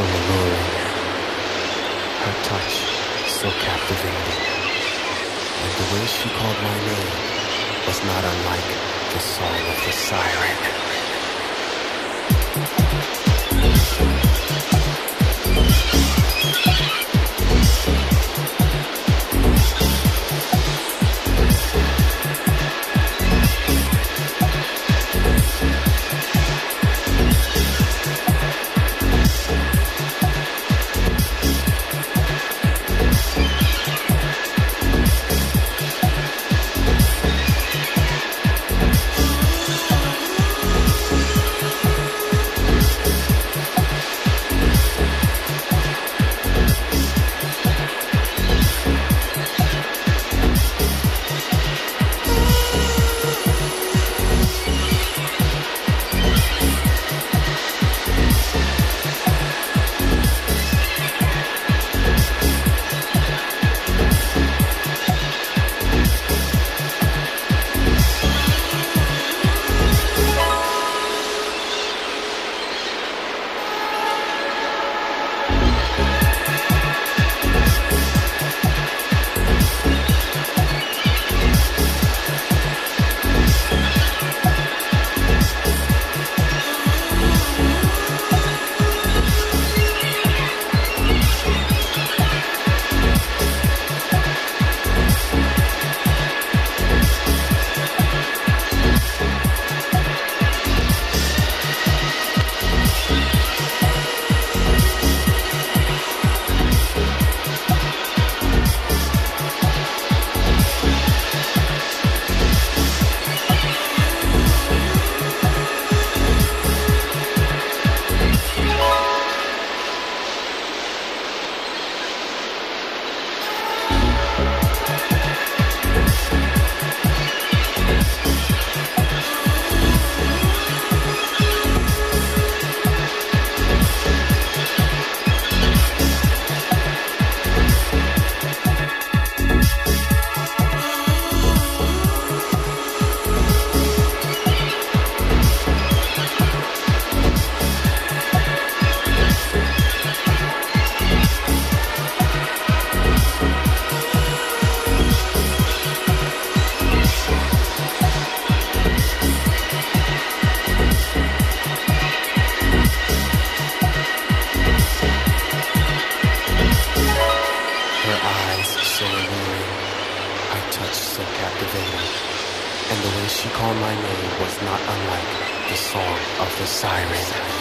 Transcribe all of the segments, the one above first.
so alluring, her touch so captivating, and the way she called my name was not unlike the song of the siren. not unlike the song of the siren.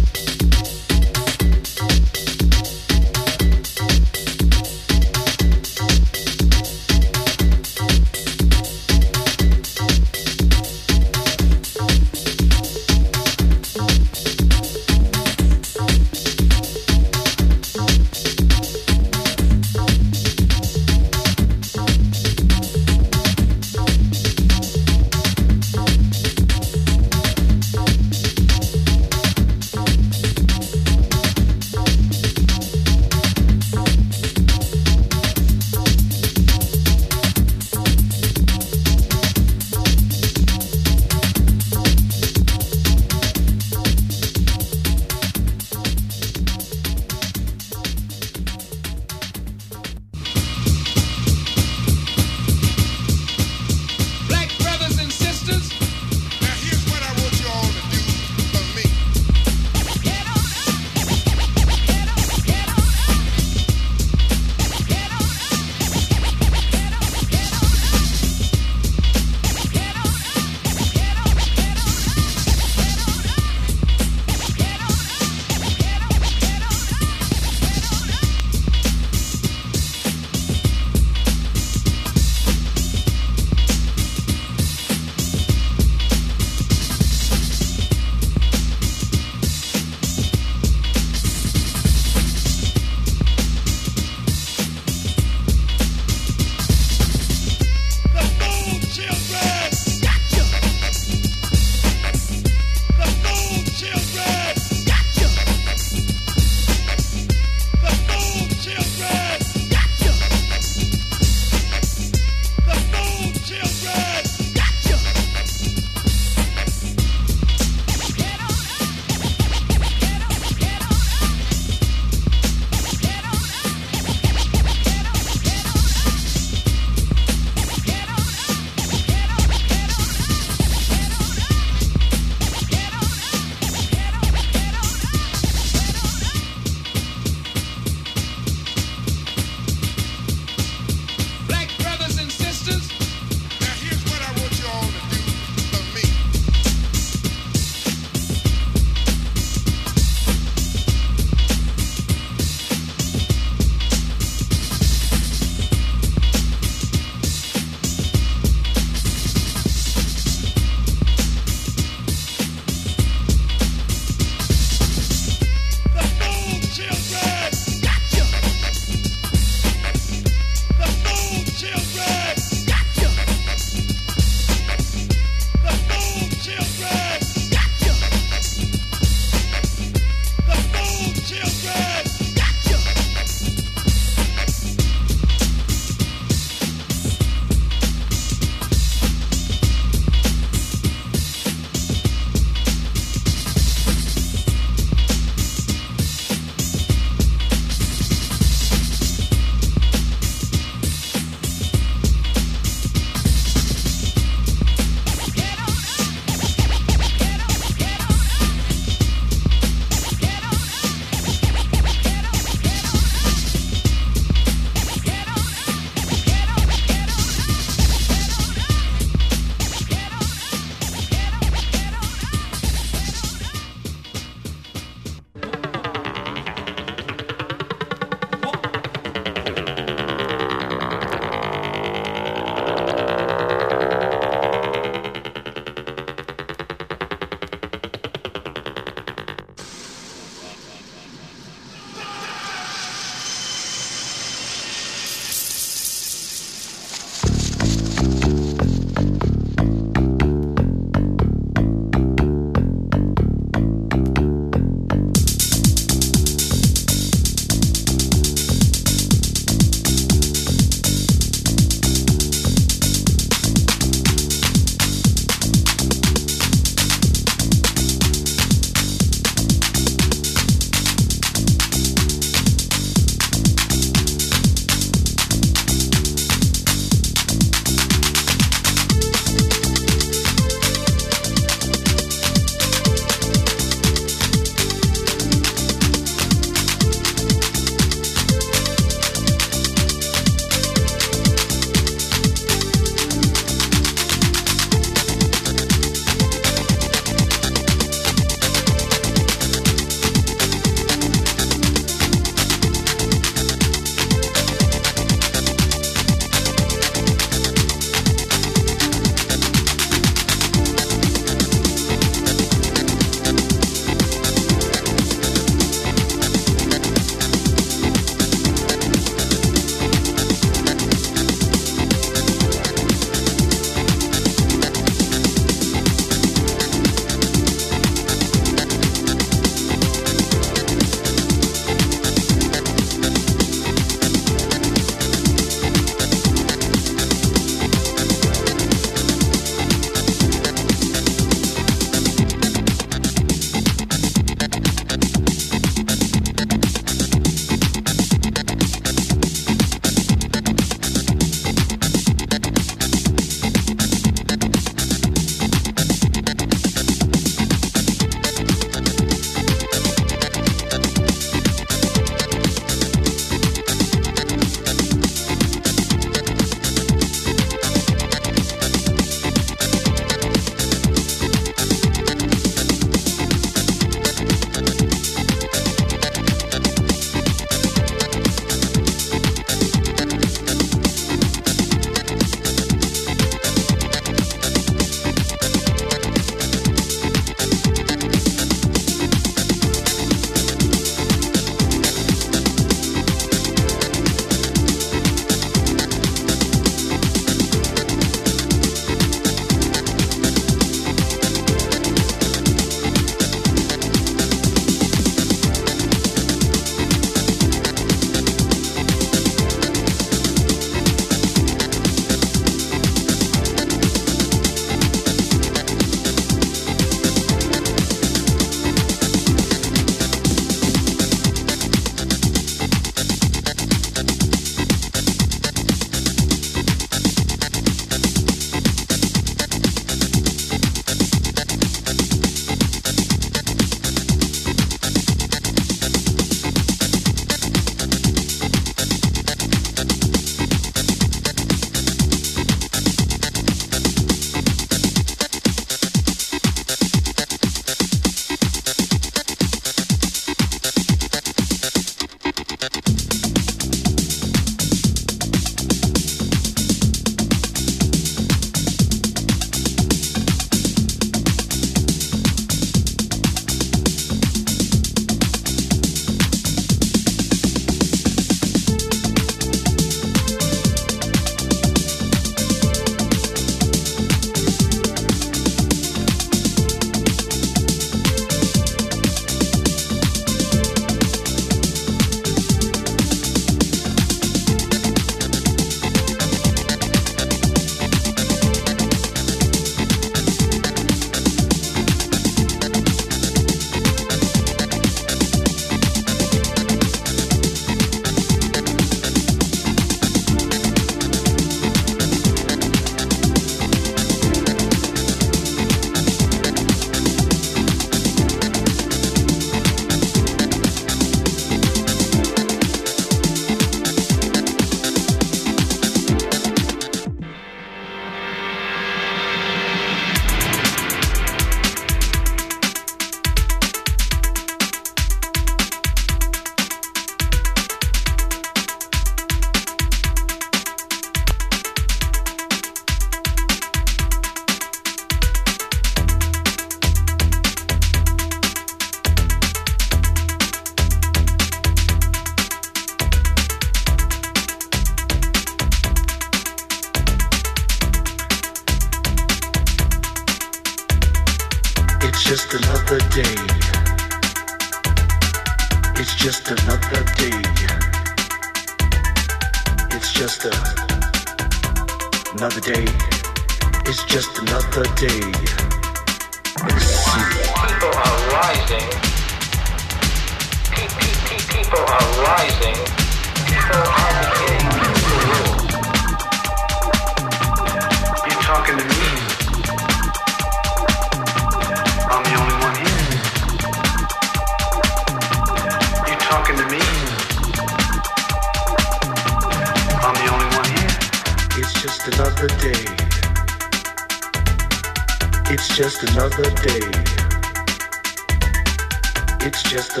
A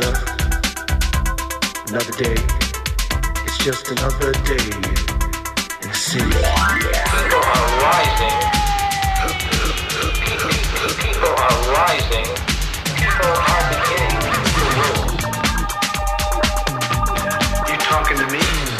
another day. It's just another day in the city. People are rising. People are rising. People are beginning to rule. You talking to me?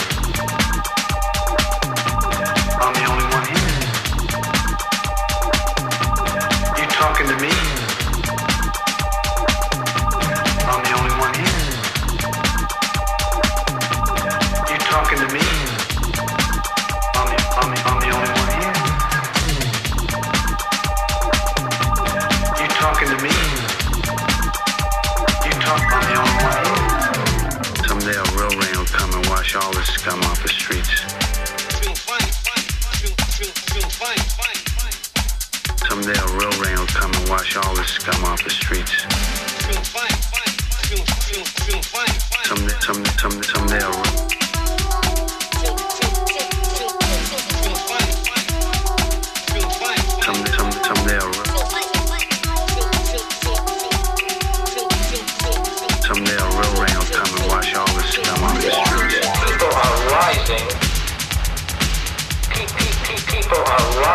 All the scum off the streets. Someday a real rain will come and wash all the scum off the streets.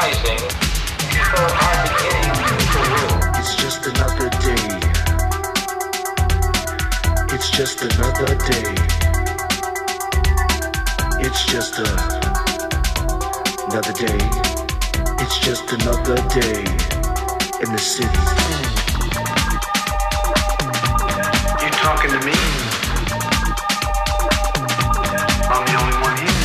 Are rising. People are beginning to rule. It's just another day. It's just another day. It's just a another day. It's just another day in the city. You talking to me? I'm the only one here.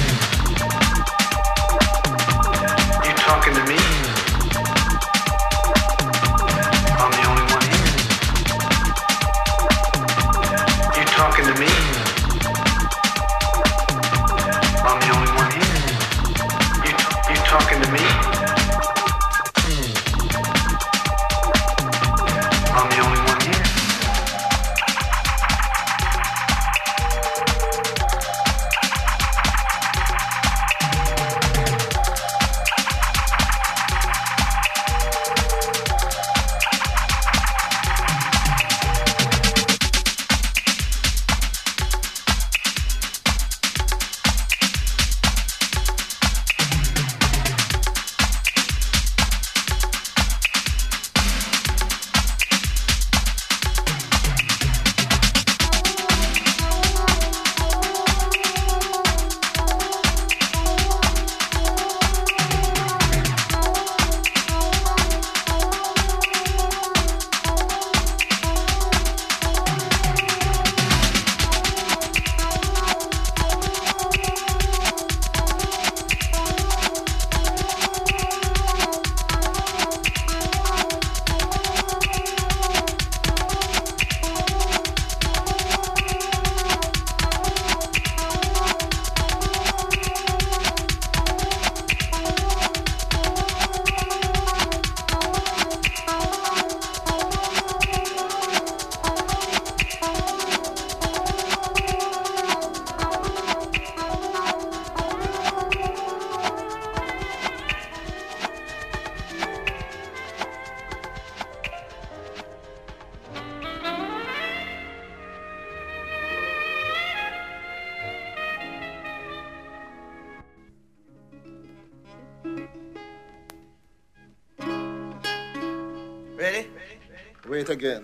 Again.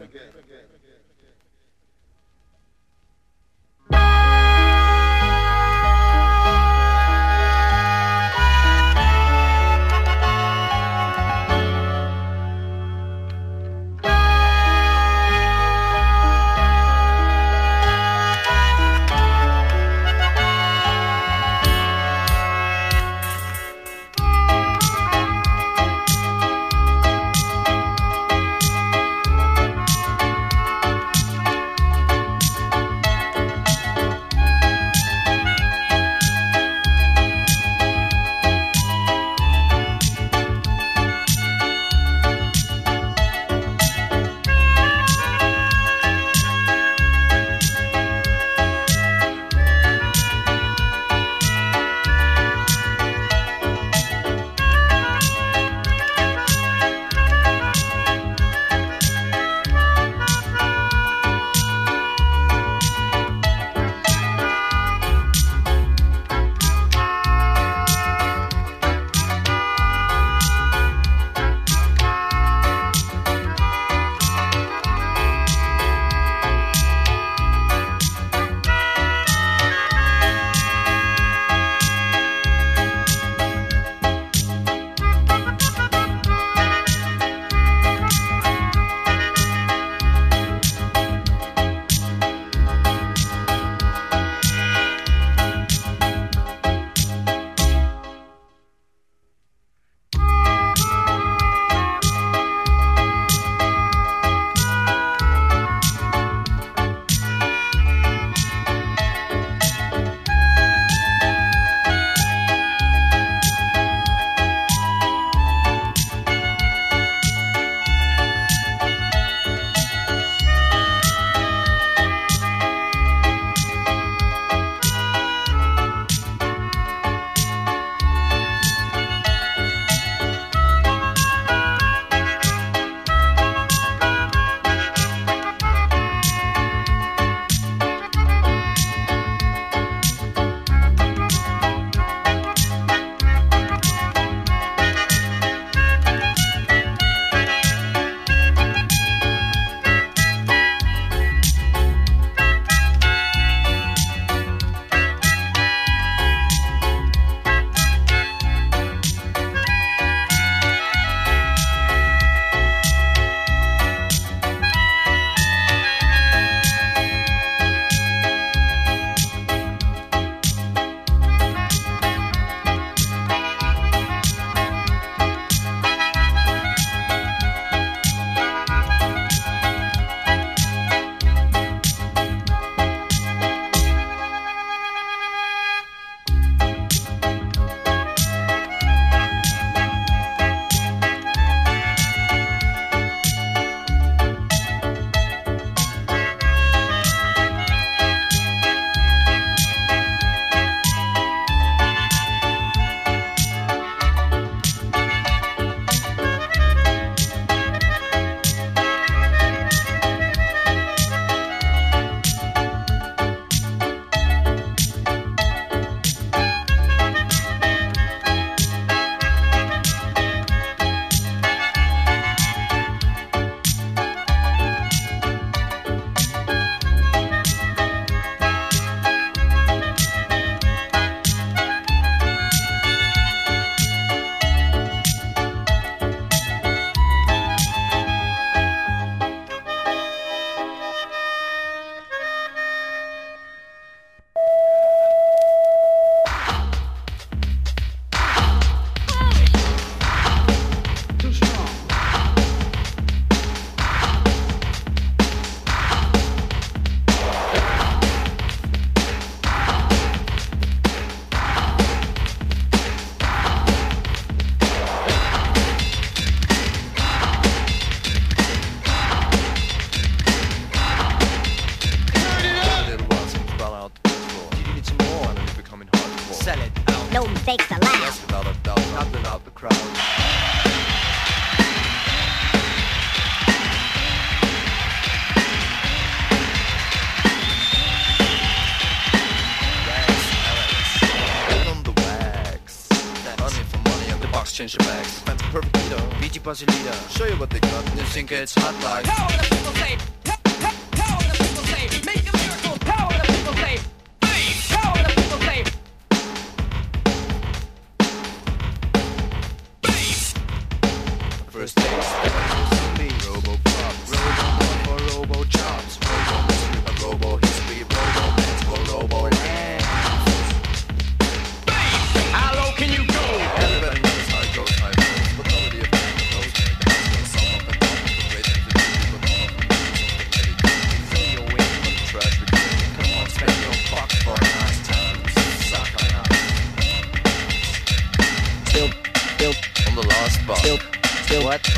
think it's hot like.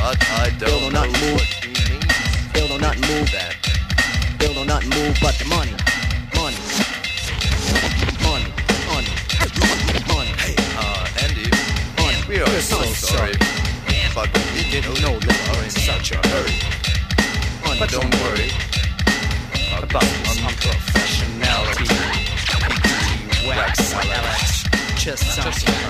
But I don't Bill not move. what. Bill do not move. That. Bill do not move, but the money, money, money, money, money. Hey, uh, Andy, money. we are so sorry, Man, but we didn't know you are in such a hurry. Money. But don't worry about my unprofessionality. Wax, Alex, just something.